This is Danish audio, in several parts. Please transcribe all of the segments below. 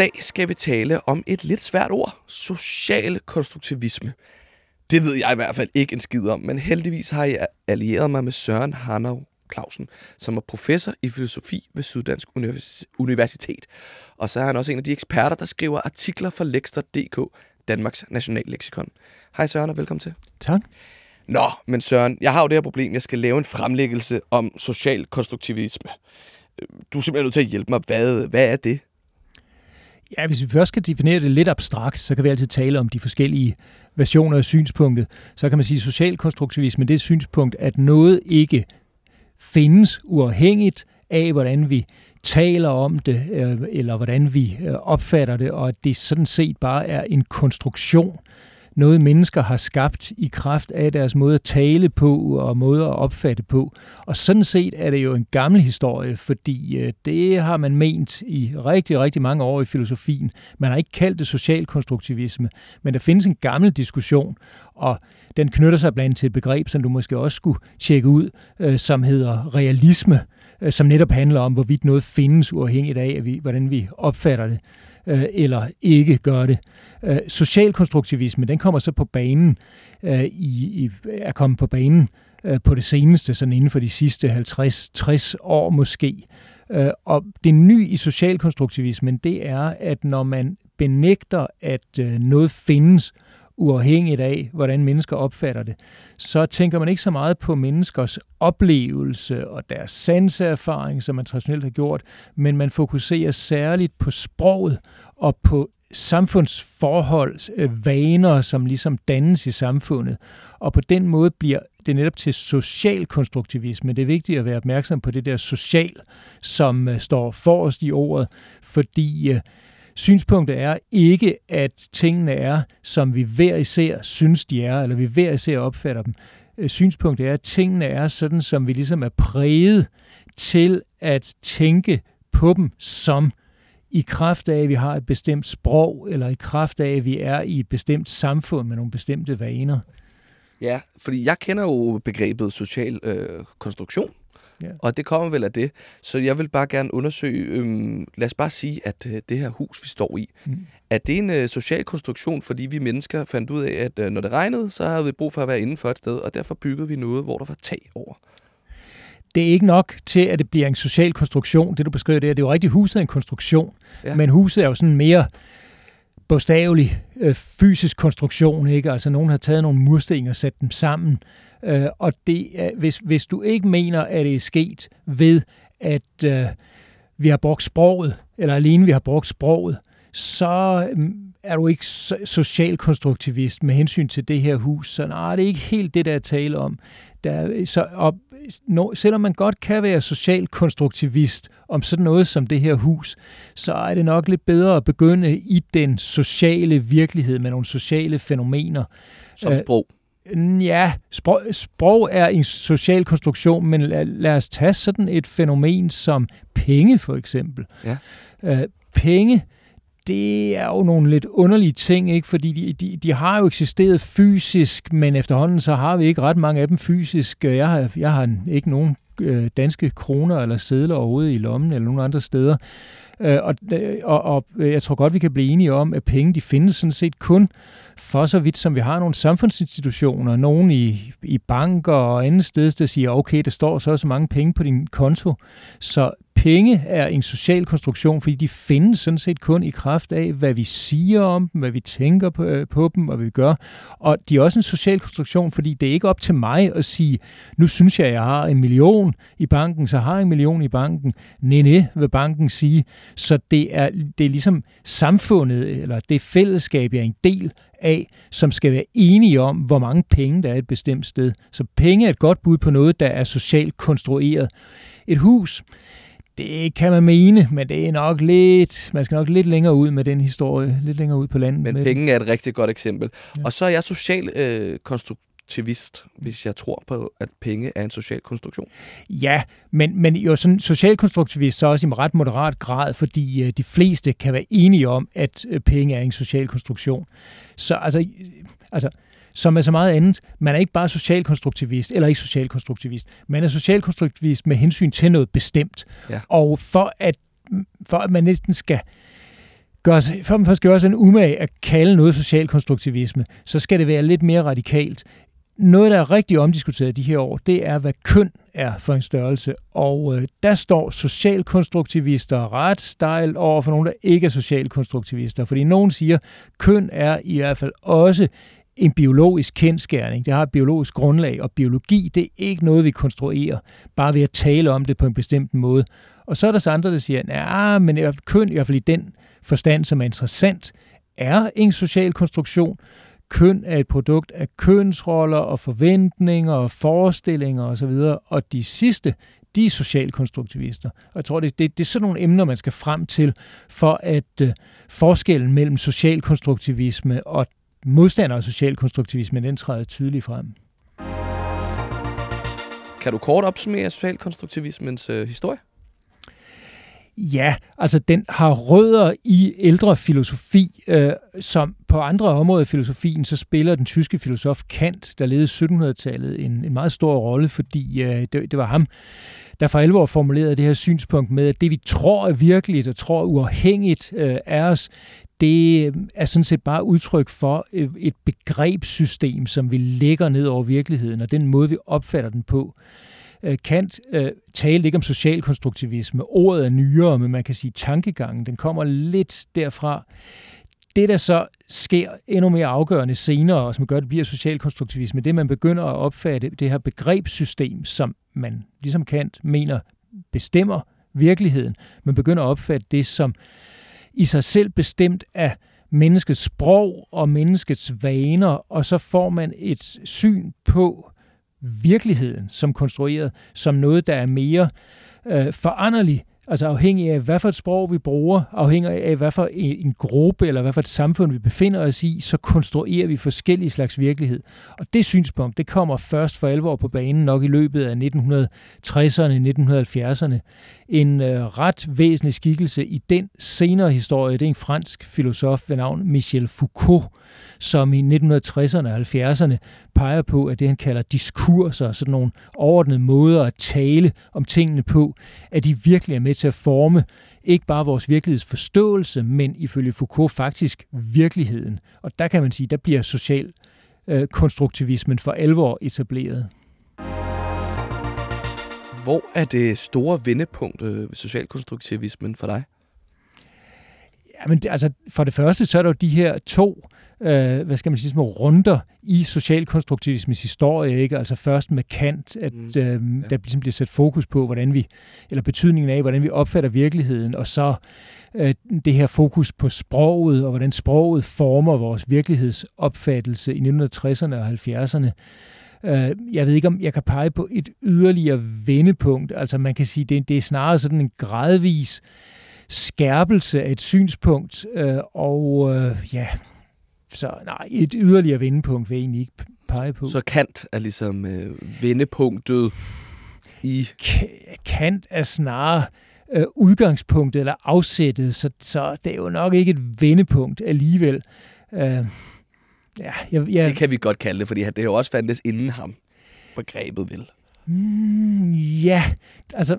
Dag skal vi tale om et lidt svært ord. Social konstruktivisme. Det ved jeg i hvert fald ikke en skid om, men heldigvis har jeg allieret mig med Søren Hanau Clausen, som er professor i filosofi ved Syddansk Universitet. Og så er han også en af de eksperter, der skriver artikler for Lexter.dk, Danmarks nationalleksikon. Hej Søren, og velkommen til. Tak. Nå, men Søren, jeg har jo det her problem. Jeg skal lave en fremlæggelse om social konstruktivisme. Du er simpelthen nødt til at hjælpe mig. Hvad, hvad er det? Ja, hvis vi først skal definere det lidt abstrakt, så kan vi altid tale om de forskellige versioner af synspunktet. Så kan man sige, at socialkonstruktivisme det er synspunkt, at noget ikke findes uafhængigt af, hvordan vi taler om det, øh, eller hvordan vi øh, opfatter det, og at det sådan set bare er en konstruktion, noget mennesker har skabt i kraft af deres måde at tale på og måde at opfatte på. Og sådan set er det jo en gammel historie, fordi øh, det har man ment i rigtig, rigtig mange år i filosofien. Man har ikke kaldt det socialkonstruktivisme, men der findes en gammel diskussion, og den knytter sig blandt til et begreb, som du måske også skulle tjekke ud, øh, som hedder realisme, øh, som netop handler om, hvorvidt noget findes uafhængigt af, hvordan vi opfatter det øh, eller ikke gør det. Øh, socialkonstruktivisme, den kommer så på banen, øh, i, i, er kommet på banen øh, på det seneste, sådan inden for de sidste 50-60 år måske. Øh, og det nye i socialkonstruktivismen, det er, at når man benægter, at øh, noget findes, øh, uafhængigt af, hvordan mennesker opfatter det, så tænker man ikke så meget på menneskers oplevelse og deres sanseerfaring, som man traditionelt har gjort, men man fokuserer særligt på sproget og på samfundsforhold, øh, vaner, som ligesom dannes i samfundet. Og på den måde bliver det netop til social konstruktivisme. Det er vigtigt at være opmærksom på det der social, som øh, står forrest i ordet, fordi øh, Synspunktet er ikke, at tingene er, som vi hver især synes, de er, eller vi hver især opfatter dem. Øh, synspunktet er, at tingene er sådan, som vi ligesom er præget til at tænke på dem som i kraft af, at vi har et bestemt sprog, eller i kraft af, at vi er i et bestemt samfund med nogle bestemte vaner. Ja, fordi jeg kender jo begrebet social øh, konstruktion, Ja. Og det kommer vel af det. Så jeg vil bare gerne undersøge, øhm, lad os bare sige, at øh, det her hus, vi står i, mm. er det en øh, social konstruktion, fordi vi mennesker fandt ud af, at øh, når det regnede, så havde vi brug for at være inden for et sted, og derfor byggede vi noget, hvor der var tag over. Det er ikke nok til, at det bliver en social konstruktion. Det, du beskriver, det er, det er jo rigtigt, huset er en konstruktion, ja. men huset er jo sådan mere bogstavelig øh, fysisk konstruktion. Ikke? Altså nogen har taget nogle mursten og sat dem sammen, Øh, og det er, hvis, hvis du ikke mener, at det er sket ved, at øh, vi har brugt sproget, eller alene vi har brugt sproget, så mm, er du ikke socialkonstruktivist med hensyn til det her hus. Så nej, det er ikke helt det, der er tale om. Der, så, og, no, selvom man godt kan være socialkonstruktivist om sådan noget som det her hus, så er det nok lidt bedre at begynde i den sociale virkelighed med nogle sociale fænomener. Som sprog. Ja, sprog, sprog er en social konstruktion, men lad, lad os tage sådan et fænomen som penge for eksempel. Ja. Øh, penge, det er jo nogle lidt underlige ting, ikke? fordi de, de, de har jo eksisteret fysisk, men efterhånden så har vi ikke ret mange af dem fysisk. Jeg har, jeg har ikke nogen øh, danske kroner eller sedler overhovedet i lommen eller nogen andre steder. Øh, og, øh, og, og øh, jeg tror godt, vi kan blive enige om, at penge de findes sådan set kun for så vidt, som vi har nogle samfundsinstitutioner, nogen i, i banker og andet sted, der siger, okay, der står så så mange penge på din konto. Så penge er en social konstruktion, fordi de findes sådan set kun i kraft af, hvad vi siger om dem, hvad vi tænker på, øh, på dem, og hvad vi gør. Og de er også en social konstruktion, fordi det er ikke op til mig at sige, nu synes jeg, jeg har en million i banken, så har jeg en million i banken. Nej, nej, vil banken sige. Så det er, det er ligesom samfundet, eller det fællesskab, jeg er en del af, som skal være enige om, hvor mange penge der er et bestemt sted. Så penge er et godt bud på noget, der er socialt konstrueret. Et hus, det kan man mene, men det er nok lidt, man skal nok lidt længere ud med den historie, lidt længere ud på landet. Men penge er et rigtig godt eksempel. Ja. Og så er jeg social øh, konstruktivist, hvis jeg tror på, at penge er en social konstruktion. Ja, men, men jo sådan socialkonstruktivist så også i ret moderat grad, fordi øh, de fleste kan være enige om, at øh, penge er en social konstruktion. Så altså, øh, altså som med så meget andet, man er ikke bare socialkonstruktivist, eller ikke socialkonstruktivist, man er socialkonstruktivist med hensyn til noget bestemt. Ja. Og for at, for at man næsten skal gøre, sig- for at man skal gøre sig en umage at kalde noget socialkonstruktivisme, så skal det være lidt mere radikalt. Noget, der er rigtig omdiskuteret de her år, det er, hvad køn er for en størrelse. Og øh, der står socialkonstruktivister ret stejlt over for nogen, der ikke er socialkonstruktivister. Fordi nogen siger, køn er i hvert fald også en biologisk kendskærning. Det har et biologisk grundlag, og biologi, det er ikke noget, vi konstruerer, bare ved at tale om det på en bestemt måde. Og så er der så andre, der siger, ja, men i hvert køn, i hvert fald i den forstand, som er interessant, er en social konstruktion. Køn er et produkt af kønsroller og forventninger og forestillinger osv., og de sidste, de er socialkonstruktivister. Og jeg tror, det, det, det er sådan nogle emner, man skal frem til, for at øh, forskellen mellem socialkonstruktivisme og modstander af socialkonstruktivisme, den træder tydeligt frem. Kan du kort opsummere socialkonstruktivismens øh, historie? Ja, altså den har rødder i ældre filosofi, øh, som på andre områder af filosofien, så spiller den tyske filosof Kant, der levede i 1700-tallet, en, en meget stor rolle, fordi øh, det, det var ham, der for alvor formulerede det her synspunkt med, at det vi tror er virkeligt og tror uafhængigt øh, af os, det øh, er sådan set bare udtryk for øh, et begrebssystem, som vi lægger ned over virkeligheden, og den måde, vi opfatter den på. Øh, Kant øh, talte ikke om socialkonstruktivisme. Ordet er nyere, men man kan sige, tankegangen, den kommer lidt derfra. Det, der så sker endnu mere afgørende senere, og som gør, at det bliver socialkonstruktivisme, det er, at man begynder at opfatte det her begrebssystem, som man, ligesom Kant, mener bestemmer virkeligheden. Man begynder at opfatte det som i sig selv bestemt af menneskets sprog og menneskets vaner, og så får man et syn på virkeligheden som konstrueret, som noget, der er mere øh, foranderlig, altså afhængig af, hvad for et sprog vi bruger, afhængig af, hvad for en, gruppe eller hvad for et samfund vi befinder os i, så konstruerer vi forskellige slags virkelighed. Og det synspunkt, det kommer først for alvor på banen nok i løbet af 1960'erne, 1970'erne. En øh, ret væsentlig skikkelse i den senere historie, det er en fransk filosof ved navn Michel Foucault, som i 1960'erne og 70'erne peger på, at det han kalder diskurser, sådan nogle overordnede måder at tale om tingene på, at de virkelig er med til at forme ikke bare vores virkelighedsforståelse, men ifølge Foucault faktisk virkeligheden. Og der kan man sige, der bliver social øh, konstruktivismen for alvor etableret. Hvor er det store vendepunkt øh, ved socialkonstruktivismen for dig? Ja, men det, altså, for det første, så er der jo de her to øh, hvad skal man sige, små runder i socialkonstruktivismens historie, ikke? Altså først med Kant, at Mm, øh, ja. der ligesom bliver sat fokus på, hvordan vi, eller betydningen af, hvordan vi opfatter virkeligheden, og så øh, det her fokus på sproget, og hvordan sproget former vores virkelighedsopfattelse i 1960'erne og 70'erne. Øh, jeg ved ikke, om jeg kan pege på et yderligere vendepunkt. Altså man kan sige, det, det er snarere sådan en gradvis skærpelse af et synspunkt, øh, og øh, ja, så nej, et yderligere vendepunkt vil jeg egentlig ikke pege på. Så Kant er ligesom øh, vendepunktet i... K- Kant er snarere øh, udgangspunktet eller afsættet, så, så det er jo nok ikke et vendepunkt alligevel. Øh, ja, jeg, jeg, Det kan vi godt kalde det, fordi det har jo også fandtes inden ham. Begrebet vel. Mm, ja, altså,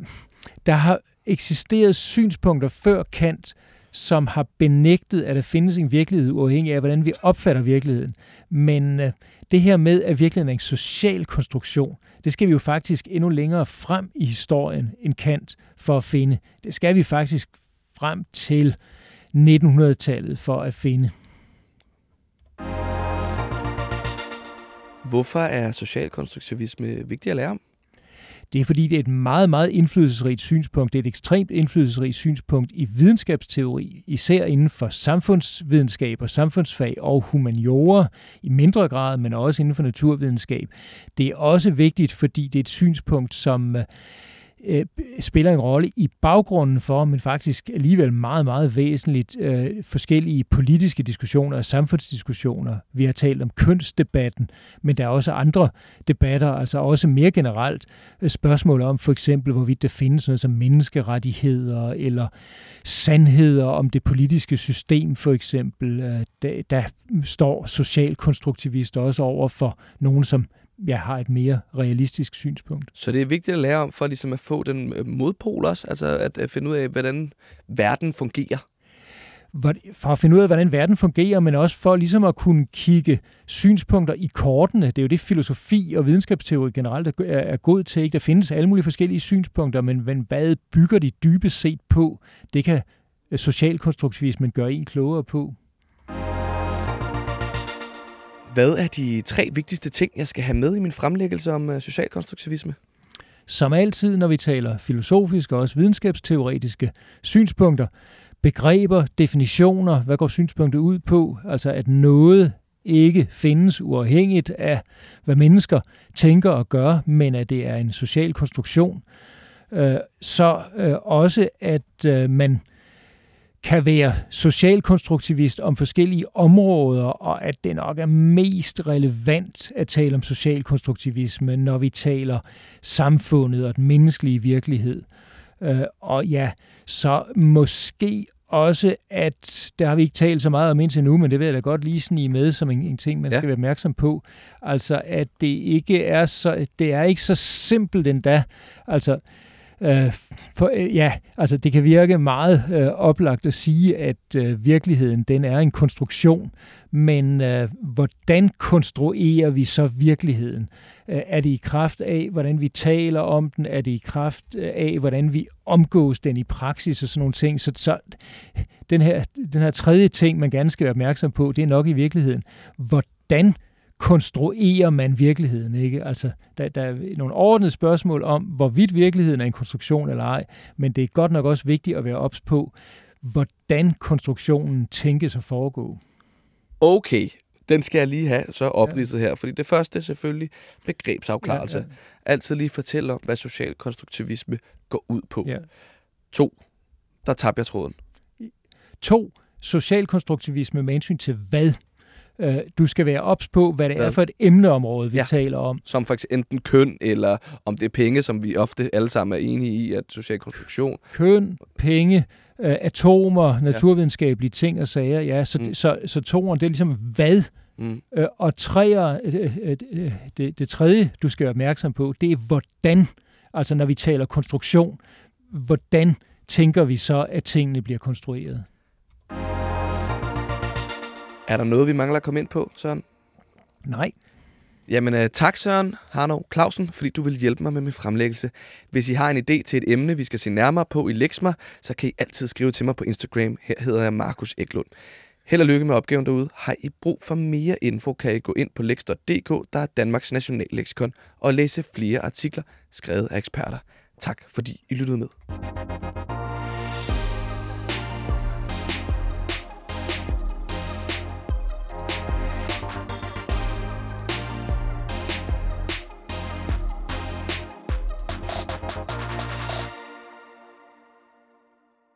der har eksisteret synspunkter før Kant, som har benægtet, at der findes en virkelighed uafhængig af, hvordan vi opfatter virkeligheden. Men øh, det her med, at virkeligheden er en social konstruktion, det skal vi jo faktisk endnu længere frem i historien end Kant for at finde. Det skal vi faktisk frem til 1900-tallet for at finde. Hvorfor er socialkonstruktivisme vigtigt at lære om? Det er fordi, det er et meget, meget indflydelsesrigt synspunkt. Det er et ekstremt indflydelsesrigt synspunkt i videnskabsteori, især inden for samfundsvidenskab og samfundsfag og humaniora i mindre grad, men også inden for naturvidenskab. Det er også vigtigt, fordi det er et synspunkt, som øh, øh, spiller en rolle i baggrunden for, men faktisk alligevel meget, meget væsentligt øh, forskellige politiske diskussioner og samfundsdiskussioner. Vi har talt om kønsdebatten, men der er også andre debatter, altså også mere generelt øh, spørgsmål om for eksempel, hvorvidt der findes noget som menneskerettigheder eller sandheder om det politiske system for eksempel. Øh, der, der står socialkonstruktivister også over for nogen, som ja, har et mere realistisk synspunkt. Så det er vigtigt at lære om, for ligesom at få den øh, modpol også, altså at finde ud af, hvordan verden fungerer. For at finde ud af, hvordan verden fungerer, men også for ligesom at kunne kigge synspunkter i kortene. Det er jo det, filosofi og videnskabsteori generelt er, er god til. Ikke? Der findes alle mulige forskellige synspunkter, men, men hvad bygger de dybest set på? Det kan socialkonstruktivismen gøre en klogere på. Hvad er de tre vigtigste ting, jeg skal have med i min fremlæggelse om øh, social socialkonstruktivisme? Som altid, når vi taler filosofiske og også videnskabsteoretiske synspunkter, begreber, definitioner, hvad går synspunktet ud på? Altså at noget ikke findes uafhængigt af, hvad mennesker tænker og gør, men at det er en social konstruktion. Øh, så øh, også, at man kan være socialkonstruktivist om forskellige områder, og at det nok er mest relevant at tale om socialkonstruktivisme, når vi taler samfundet og den menneskelige virkelighed. Øh, og ja, så måske også, at der har vi ikke talt så meget om indtil nu, men det vil jeg da godt lige snige med som en, en ting, man ja. skal være opmærksom på. Altså, at det ikke er så, det er ikke så simpelt endda. Altså, Øh, for, øh, ja, altså det kan virke meget øh, oplagt at sige, at øh, virkeligheden den er en konstruktion, men øh, hvordan konstruerer vi så virkeligheden? Øh, er det i kraft af, hvordan vi taler om den? Er det i kraft øh, af, hvordan vi omgås den i praksis og sådan nogle ting? Så, så den, her, den her tredje ting, man gerne skal være opmærksom på, det er nok i virkeligheden, hvordan konstruerer man virkeligheden, ikke? Altså, der, der er nogle ordnede spørgsmål om, hvorvidt virkeligheden er en konstruktion eller ej, men det er godt nok også vigtigt at være ops på, hvordan konstruktionen tænkes at foregå. Okay, den skal jeg lige have så opridset ja. her, fordi det første er selvfølgelig begrebsafklarelse. Ja, ja. Altid lige fortælle om, hvad social konstruktivisme går ud på. Ja. To, der tabte jeg tråden. To, social konstruktivisme med hensyn til hvad? Øh, du skal være ops på, hvad det ja. er for et emneområde, vi ja. taler om. Som faktisk enten køn, eller om det er penge, som vi ofte alle sammen er enige i, at social konstruktion. Køn, penge, øh, atomer, naturvidenskabelige ja. ting og sager. Ja, så, mm. så, så toren, det er ligesom hvad? Mm. Øh, og træer, øh, øh, øh, det, det tredje, du skal være opmærksom på, det er hvordan. Altså når vi taler konstruktion, hvordan tænker vi så, at tingene bliver konstrueret? Er der noget, vi mangler at komme ind på, Søren? Nej. Jamen uh, tak Søren Harno Clausen, fordi du vil hjælpe mig med min fremlæggelse. Hvis I har en idé til et emne, vi skal se nærmere på i Lexma, så kan I altid skrive til mig på Instagram. Her hedder jeg Markus Eklund. Held og lykke med opgaven derude. Har I brug for mere info, kan I gå ind på lex.dk, der er Danmarks nationalleksikon, og læse flere artikler skrevet af eksperter. Tak fordi I lyttede med.